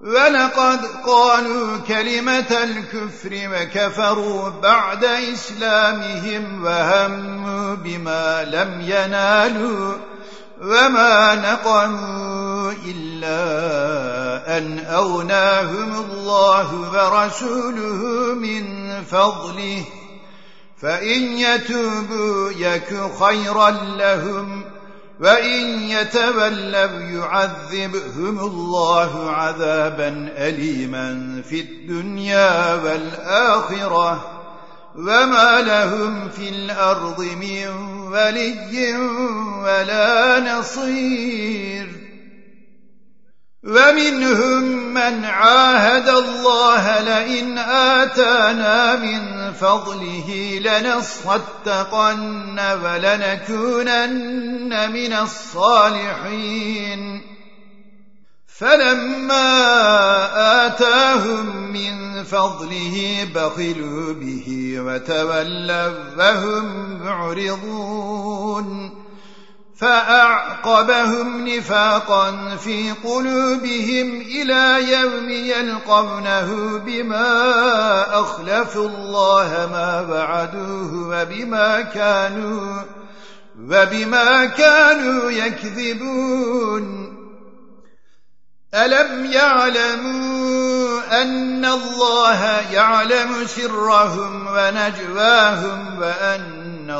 ولقد قالوا كلمة الكفر وكفروا بعد إسلامهم وهموا بما لم ينالوا وما نقموا إلا أن أغناهم الله ورسوله من فضله. فإن يتوبوا يك خيرا لهم وإن يتولوا يعذبهم الله عذابا أليما في الدنيا والآخرة وما لهم في الأرض من ولي ولا نصير ومنهم من عاهد الله لئن آتانا من فضله لنصدقن ولنكونن من الصالحين. فلما آتاهم من فضله بخلوا به وتولوا وهم معرضون. فأعقبهم نفاقا في قلوبهم إلى يوم يلقونه بما أخلفوا الله ما وعدوه وبما كانوا وبما كانوا يكذبون. ألم يعلموا أن الله يعلم سرهم ونجواهم وأن